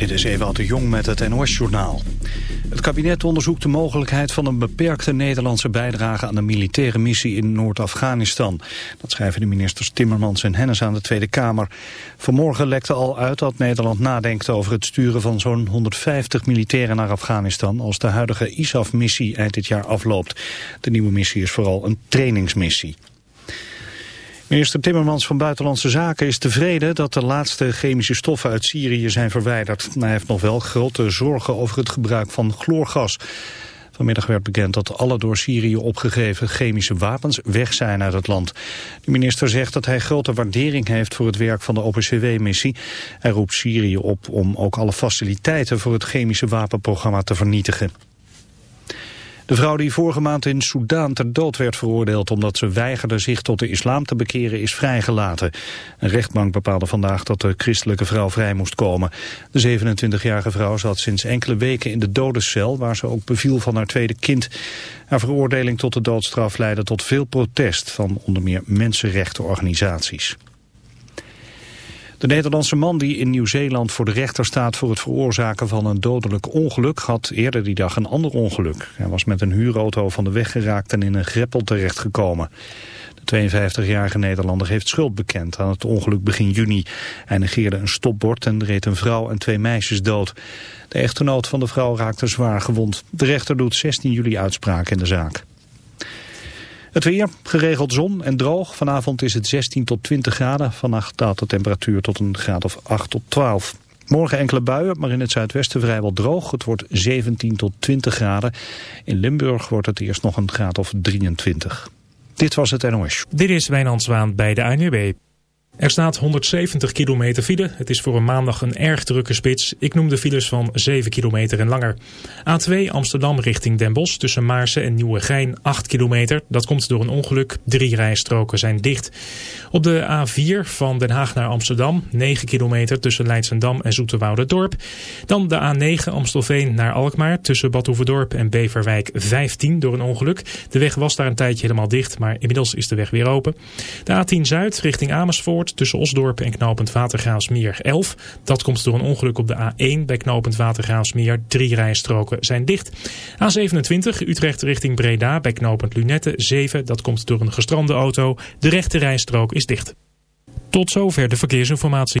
Dit is Ewout de Jong met het NOS-journaal. Het kabinet onderzoekt de mogelijkheid van een beperkte Nederlandse bijdrage aan de militaire missie in Noord-Afghanistan. Dat schrijven de ministers Timmermans en Hennis aan de Tweede Kamer. Vanmorgen lekte al uit dat Nederland nadenkt over het sturen van zo'n 150 militairen naar Afghanistan als de huidige ISAF-missie eind dit jaar afloopt. De nieuwe missie is vooral een trainingsmissie. Minister Timmermans van Buitenlandse Zaken is tevreden dat de laatste chemische stoffen uit Syrië zijn verwijderd. Hij heeft nog wel grote zorgen over het gebruik van chloorgas. Vanmiddag werd bekend dat alle door Syrië opgegeven chemische wapens weg zijn uit het land. De minister zegt dat hij grote waardering heeft voor het werk van de OPCW-missie. Hij roept Syrië op om ook alle faciliteiten voor het chemische wapenprogramma te vernietigen. De vrouw die vorige maand in Soudaan ter dood werd veroordeeld omdat ze weigerde zich tot de islam te bekeren is vrijgelaten. Een rechtbank bepaalde vandaag dat de christelijke vrouw vrij moest komen. De 27-jarige vrouw zat sinds enkele weken in de dodencel waar ze ook beviel van haar tweede kind. Haar veroordeling tot de doodstraf leidde tot veel protest van onder meer mensenrechtenorganisaties. De Nederlandse man die in Nieuw-Zeeland voor de rechter staat voor het veroorzaken van een dodelijk ongeluk had eerder die dag een ander ongeluk. Hij was met een huurauto van de weg geraakt en in een greppel terechtgekomen. De 52-jarige Nederlander heeft schuld bekend aan het ongeluk begin juni. Hij negeerde een stopbord en reed een vrouw en twee meisjes dood. De echtgenoot van de vrouw raakte zwaar gewond. De rechter doet 16 juli uitspraak in de zaak. Het weer, geregeld zon en droog. Vanavond is het 16 tot 20 graden. Vannacht daalt de temperatuur tot een graad of 8 tot 12. Morgen enkele buien, maar in het zuidwesten vrijwel droog. Het wordt 17 tot 20 graden. In Limburg wordt het eerst nog een graad of 23. Dit was het NOS. Dit is Wijnand Zwaan bij de ANWB. Er staat 170 kilometer file. Het is voor een maandag een erg drukke spits. Ik noem de files van 7 kilometer en langer. A2 Amsterdam richting Den Bosch tussen Maarsen en Nieuwegein 8 kilometer. Dat komt door een ongeluk. Drie rijstroken zijn dicht. Op de A4 van Den Haag naar Amsterdam 9 kilometer tussen Leidsendam en Dorp. Dan de A9 Amstelveen naar Alkmaar tussen Badhoevedorp en Beverwijk 15 door een ongeluk. De weg was daar een tijdje helemaal dicht, maar inmiddels is de weg weer open. De A10 Zuid richting Amersfoort tussen Osdorp en knooppunt Watergraafsmeer 11. Dat komt door een ongeluk op de A1 bij knooppunt Watergraafsmeer. Drie rijstroken zijn dicht. A27 Utrecht richting Breda bij knooppunt Lunette 7. Dat komt door een gestrande auto. De rechte rijstrook is dicht. Tot zover de verkeersinformatie.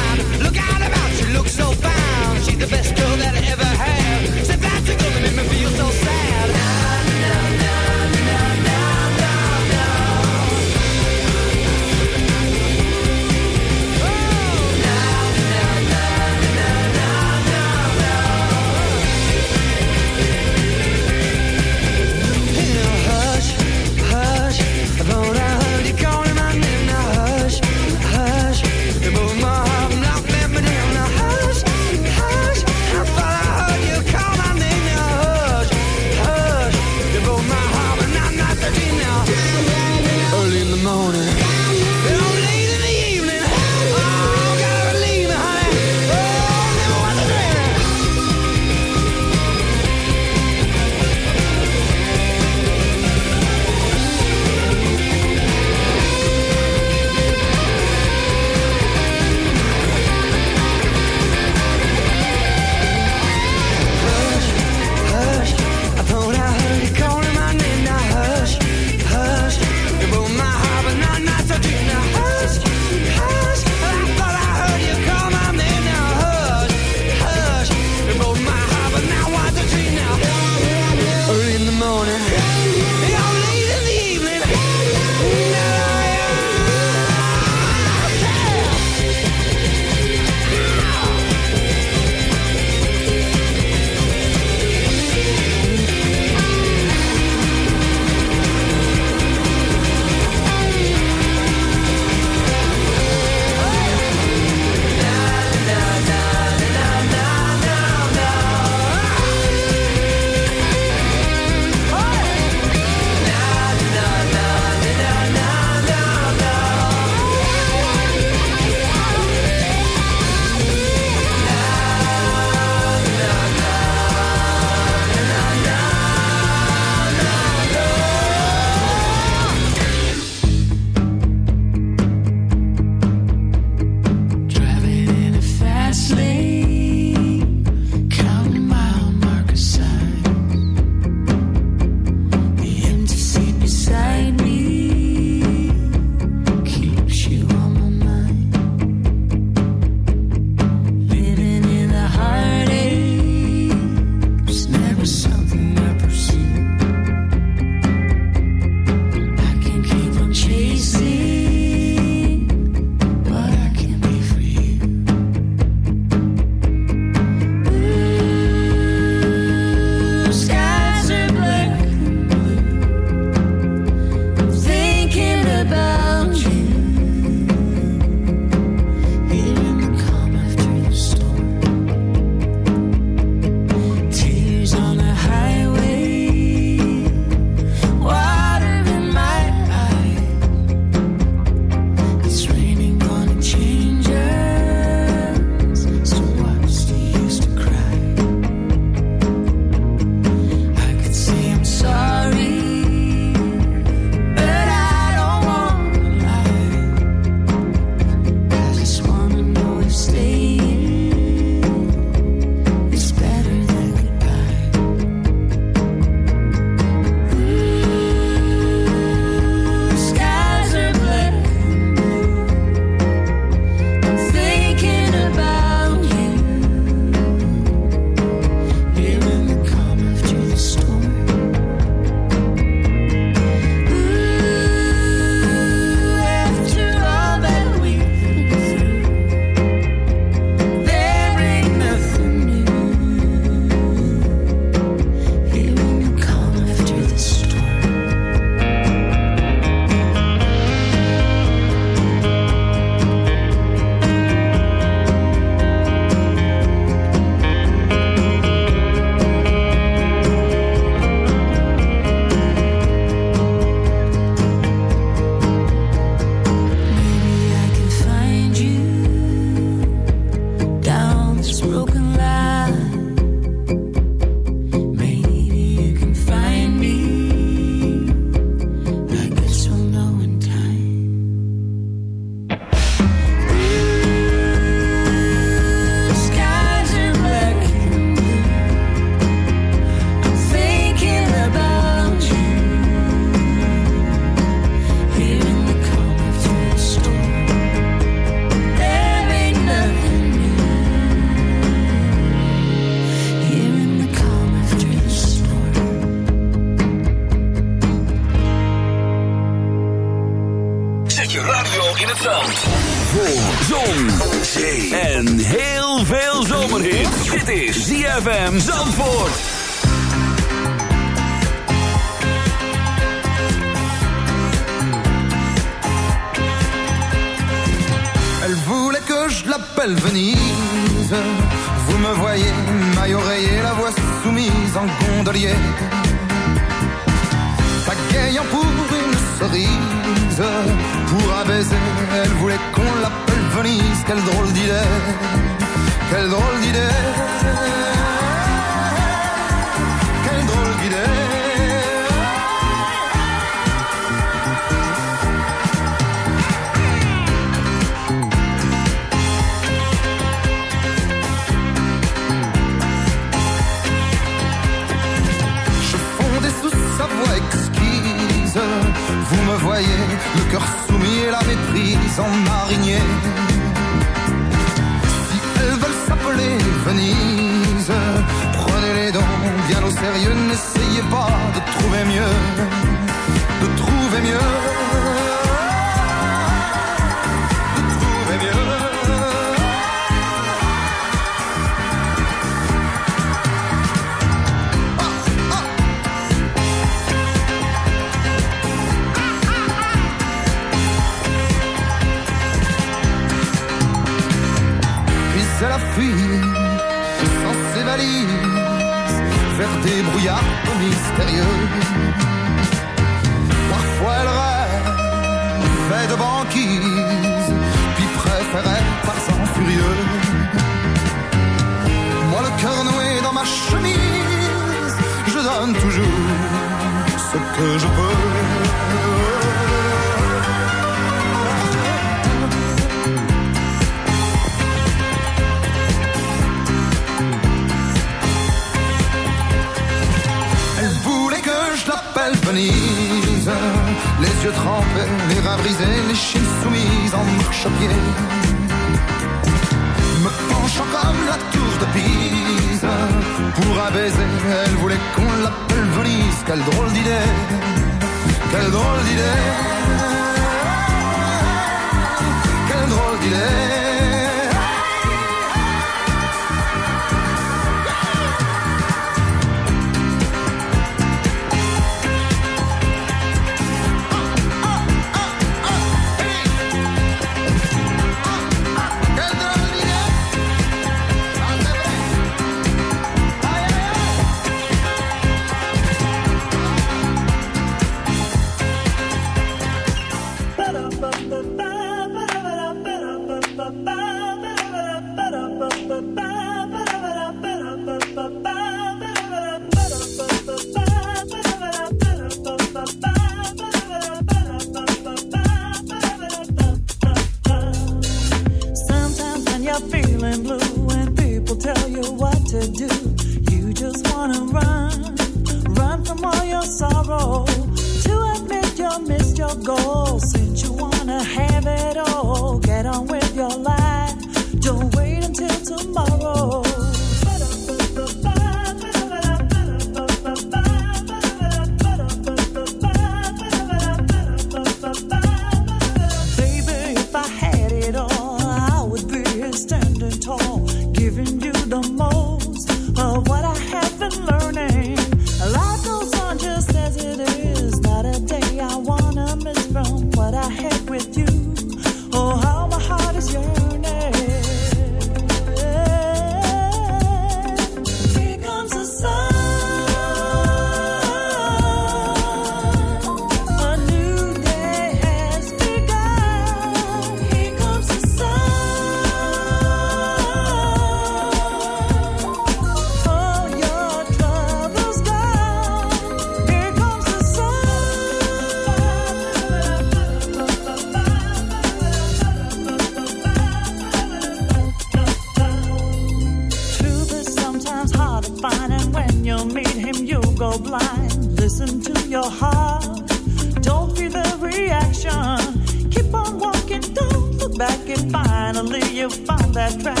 try.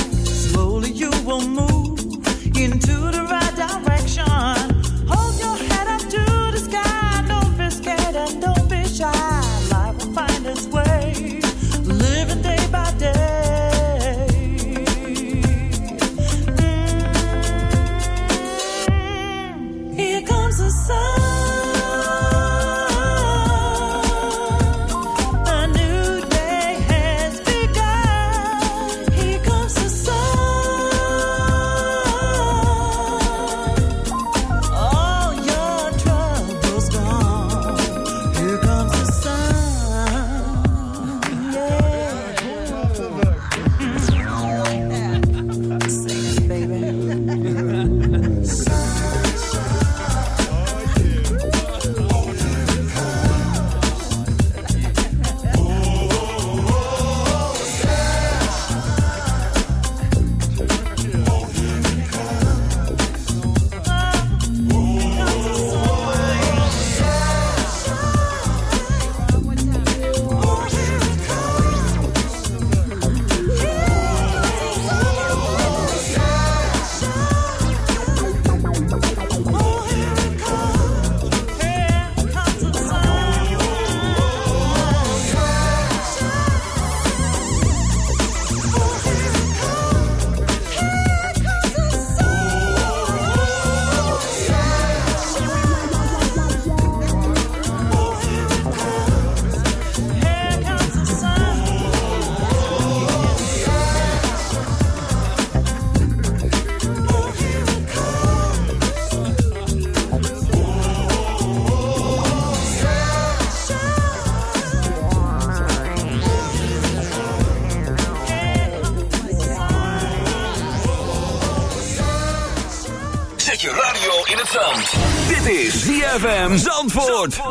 Zandvoort.